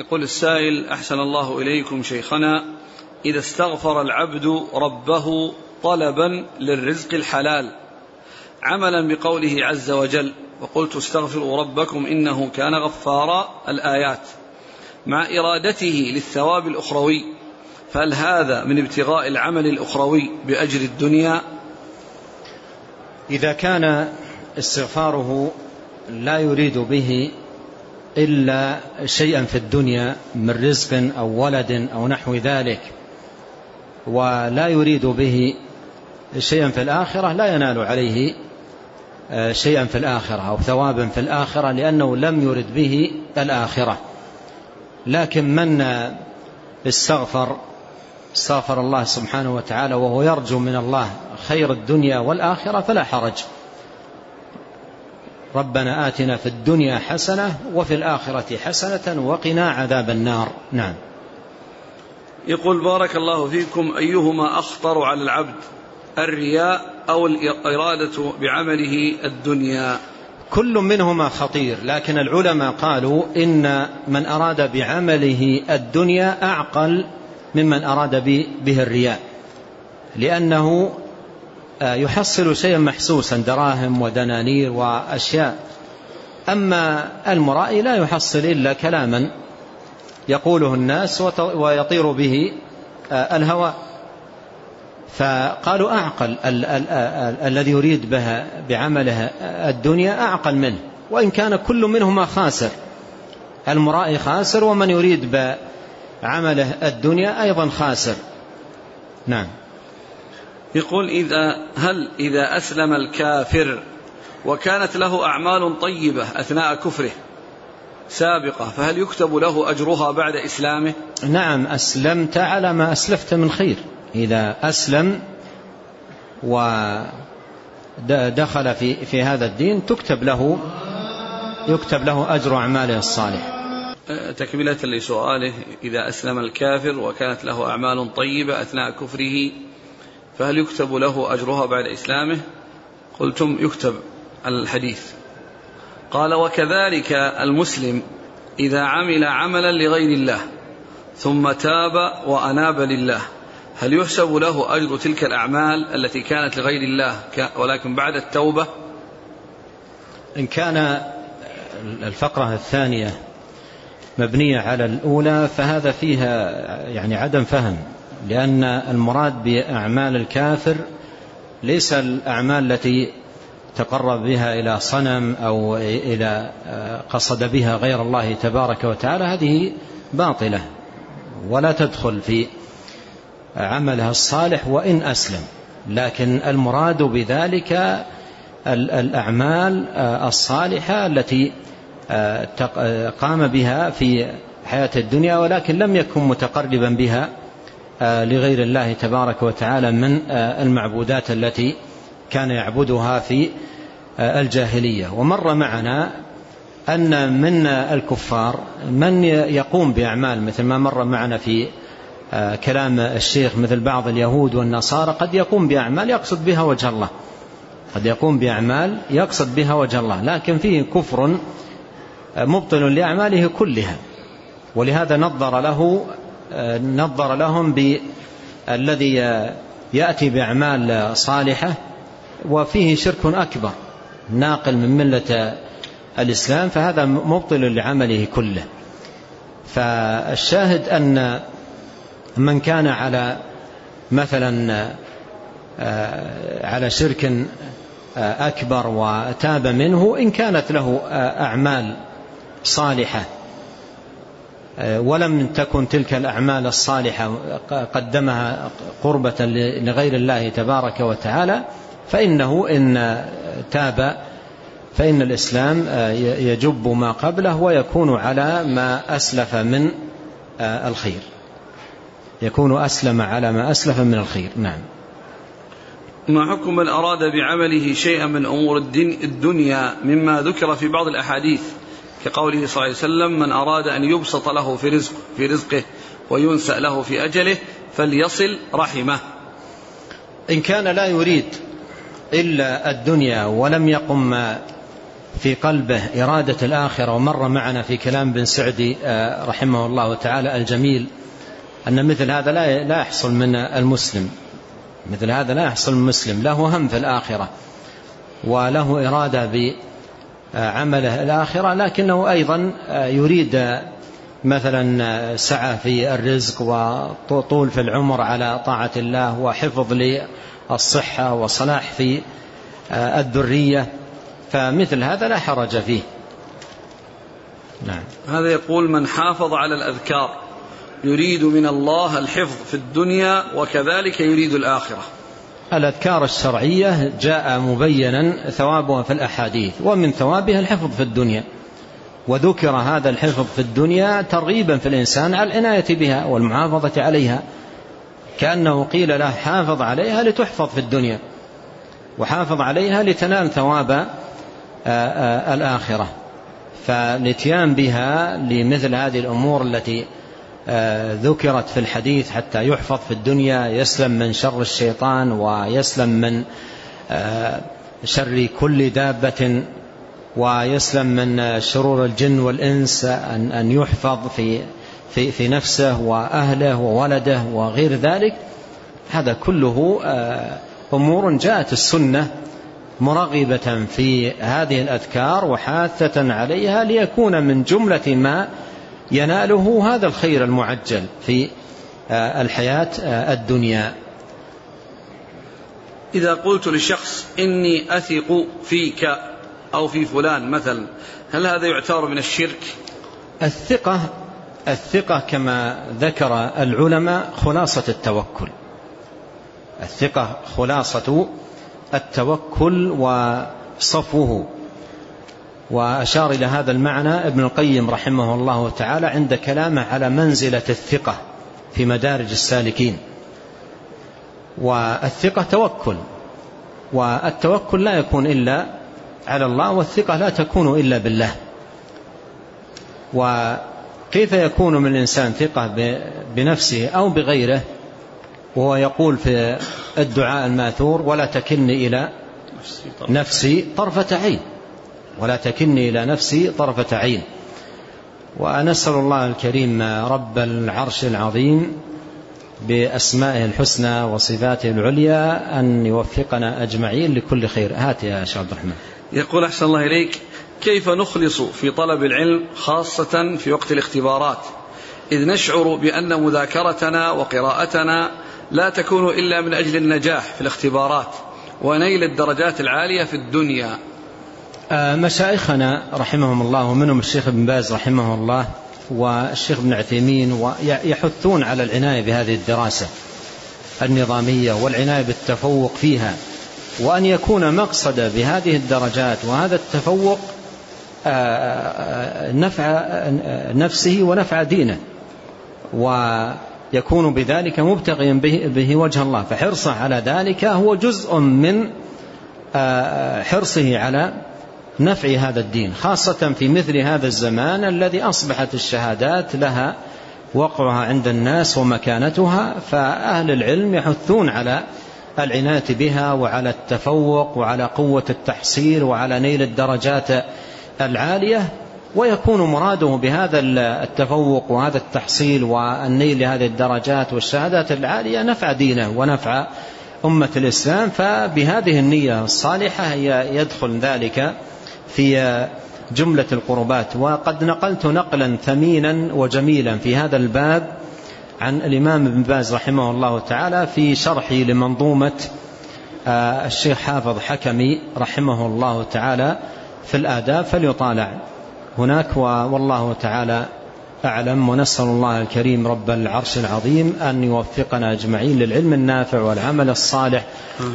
يقول السائل أحسن الله إليكم شيخنا إذا استغفر العبد ربه طلبا للرزق الحلال عملا بقوله عز وجل وقلت استغفروا ربكم إنه كان غفارا الآيات مع إرادته للثواب الأخروي فهل هذا من ابتغاء العمل الأخروي بأجر الدنيا؟ إذا كان استغفاره لا يريد به إلا شيئا في الدنيا من رزق أو ولد أو نحو ذلك ولا يريد به شيئا في الآخرة لا ينال عليه آه، شيئا في الآخرة أو ثوابا في الآخرة لأنه لم يرد به الآخرة. لكن من استغفر استغفر الله سبحانه وتعالى وهو يرجو من الله خير الدنيا والآخرة فلا حرج. ربنا آتنا في الدنيا حسنة وفي الآخرة حسنة وقنا عذاب النار. نعم. يقول بارك الله فيكم أيهما أخطر على العبد الرياء أو الإرادة بعمله الدنيا؟ كل منهما خطير لكن العلماء قالوا إن من أراد بعمله الدنيا أعقل ممن أراد به الرياء لأنه يحصل شيئا محسوسا دراهم ودنانير وأشياء. أما المرائي لا يحصل إلا كلاما يقوله الناس ويطير به آه، الهواء فقالوا أعقل ال ال ال الذي يريد بها بعمله الدنيا أعقل منه وإن كان كل منهما خاسر. المرائي خاسر ومن يريد بعمله الدنيا أيضا خاسر. نعم. يقول إذا هل إذا أسلم الكافر وكانت له أعمال طيبة أثناء كفره سابقة فهل يكتب له أجرها بعد إسلامه؟ نعم أسلمت على ما أسلفت من خير. إذا أسلم ودخل في, في هذا الدين تكتب له يكتب له أجر أعماله الصالحة. تكملة لسؤاله. إذا أسلم الكافر وكانت له أعمال طيبة أثناء كفره فهل يكتب له أجرها بعد إسلامه؟ قلتم يكتب الحديث. قال وكذلك المسلم إذا عمل عملا لغير الله ثم تاب وأناب لله هل يحسب له أجر تلك الأعمال التي كانت لغير الله ولكن بعد التوبة؟ إن كان الفقرة الثانية مبنية على الأولى فهذا فيها يعني عدم فهم. لأن المراد بأعمال الكافر ليس الأعمال التي تقرب بها إلى صنم أو إلى قصد بها غير الله تبارك وتعالى هذه باطلة ولا تدخل في عملها الصالح وإن أسلم. لكن المراد بذلك الأعمال الصالحة التي قام بها في حياة الدنيا ولكن لم يكن متقربا بها لغير الله تبارك وتعالى من المعبودات التي كان يعبدها في الجاهلية. ومر معنا أن من الكفار من يقوم بأعمال مثل ما مر معنا في كلام الشيخ مثل بعض اليهود والنصارى قد يقوم بأعمال يقصد بها وجه الله. قد يقوم بأعمال يقصد بها وجه الله. لكن فيه كفر مبطل لأعماله كلها. ولهذا نظر له نظر لهم بالذي يأتي بأعمال صالحة وفيه شرك أكبر ناقل من ملة الإسلام فهذا مبطل لعمله كله. فالشاهد أن من كان على مثلا على شرك أكبر وتاب منه إن كانت له أعمال صالحة ولم تكن تلك الأعمال الصالحة قدمها قربة لغير الله تبارك وتعالى فإنه إن تاب فإن الإسلام يجب ما قبله ويكون على ما أسلف من الخير. يكون أسلم على ما أسلف من الخير. نعم. ما حكم من أراد بعمله شيئا من أمور الدنيا مما ذكر في بعض الأحاديث؟ كقوله صلى الله عليه وسلم من أراد أن يبسط له في رزقه, في رزقه وينسأ له في أجله فليصل رحمه. إن كان لا يريد إلا الدنيا ولم يقم في قلبه إرادة الآخرة ومر معنا في كلام بن سعدي آه، رحمه الله تعالى الجميل أن مثل هذا لا يحصل من المسلم. مثل هذا لا يحصل من المسلم له هم في الآخرة وله إرادة بعمله الآخرة لكنه أيضا آه، يريد مثلا سعة في الرزق وطول في العمر على طاعة الله وحفظ للصحة وصلاح في آه، الذرية. فمثل هذا لا حرج فيه. نعم. هذا يقول من حافظ على الأذكار يريد من الله الحفظ في الدنيا وكذلك يريد الآخرة. الأذكار الشرعية جاء مبينا ثوابها في الأحاديث ومن ثوابها الحفظ في الدنيا. وذكر هذا الحفظ في الدنيا ترغيبا في الإنسان على العناية بها والمحافظة عليها. كأنه قيل له حافظ عليها لتحفظ في الدنيا وحافظ عليها لتنال ثواب آه، آه، الآخرة. فالاتيان بها لمثل هذه الأمور التي ذكرت في الحديث حتى يحفظ في الدنيا يسلم من شر الشيطان ويسلم من شر كل دابة ويسلم من شرور الجن والإنس أن, أن يحفظ في, في, في نفسه وأهله وولده وغير ذلك. هذا كله آه، أمور جاءت السنة مرغبة في هذه الأذكار وحاثة عليها ليكون من جملة ما يناله هذا الخير المعجل في آه، الحياة آه، الدنيا. إذا قلت لشخص إني أثق فيك أو في فلان مثلا هل هذا يعتبر من الشرك؟ الثقة الثقة كما ذكر العلماء خلاصة التوكل. الثقة خلاصة التوكل وصفوه وأشار إلى هذا المعنى ابن القيم رحمه الله تعالى عند كلامه على منزلة الثقة في مدارج السالكين. والثقة توكل والتوكل لا يكون إلا على الله والثقة لا تكون إلا بالله. وكيف يكون من الإنسان ثقة بنفسه أو بغيره؟ وهو يقول في الدعاء الماثور ولا تكلني إلى نفسي طرفة عين. ولا تكلني إلى نفسي طرفة عين. ونسأل الله الكريم رب العرش العظيم بأسمائه الحسنى وصفاته العليا أن يوفقنا أجمعين لكل خير. هات يا شيخ عبد الرحمن. يقول أحسن الله إليك. كيف نخلص في طلب العلم خاصة في وقت الاختبارات؟ إذ نشعر بأن مذاكرتنا وقراءتنا لا تكون إلا من أجل النجاح في الاختبارات ونيل الدرجات العالية في الدنيا. مشايخنا رحمهم الله ومنهم الشيخ ابن باز رحمه الله والشيخ ابن عثيمين يحثون على العناية بهذه الدراسة النظامية والعناية بالتفوق فيها وأن يكون مقصد بهذه الدرجات وهذا التفوق آه، آه، نفع نفسه ونفع دينه ويكون بذلك مبتغيا به وجه الله فحرصه على ذلك هو جزء من آه، حرصه على نفع هذا الدين خاصة في مثل هذا الزمان الذي أصبحت الشهادات لها وقعها عند الناس ومكانتها فأهل العلم يحثون على العناية بها وعلى التفوق وعلى قوة التحصيل وعلى نيل الدرجات العالية ويكون مراده بهذا التفوق وهذا التحصيل والنيل لهذه الدرجات والشهادات العالية نفع دينه ونفع أمة الإسلام فبهذه النية الصالحة يدخل ذلك في جملة القربات وقد نقلت نقلا ثمينا وجميلا في هذا الباب عن الإمام ابن باز رحمه الله تعالى في شرحه لمنظومة آه، الشيخ حافظ حكمي رحمه الله تعالى في الآداب فليطالع هناك والله تعالى أعلم ونسأل الله الكريم رب العرش العظيم أن يوفقنا أجمعين للعلم النافع والعمل الصالح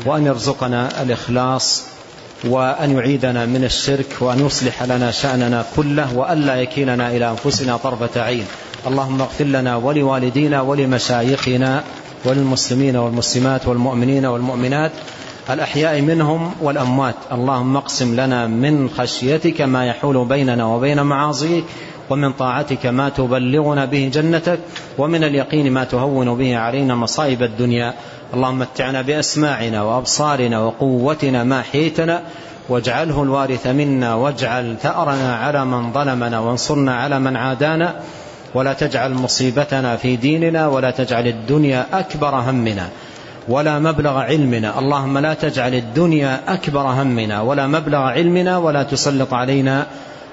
وأن يرزقنا الإخلاص وأن يعيدنا من الشرك وأن يصلح لنا شأننا كله وألا يكيلنا إلى أنفسنا طرفة عين. اللهم اغفر لنا ولوالدينا ولمشايخنا وللمسلمين والمسلمات والمؤمنين والمؤمنات الأحياء منهم والأموات. اللهم اقسم لنا من خشيتك ما يحول بيننا وبين معاصيك ومن طاعتك ما تبلغنا به جنتك ومن اليقين ما تهون به علينا مصائب الدنيا. اللهم متعنا بأسماعنا وأبصارنا وقوتنا ما حيتنا واجعله الوارث منا واجعل ثأرنا على من ظلمنا وانصرنا على من عادانا. ولا تجعل مصيبتنا في ديننا ولا تجعل الدنيا أكبر همنا ولا مبلغ علمنا. اللهم لا تجعل الدنيا أكبر همنا ولا مبلغ علمنا ولا تسلط علينا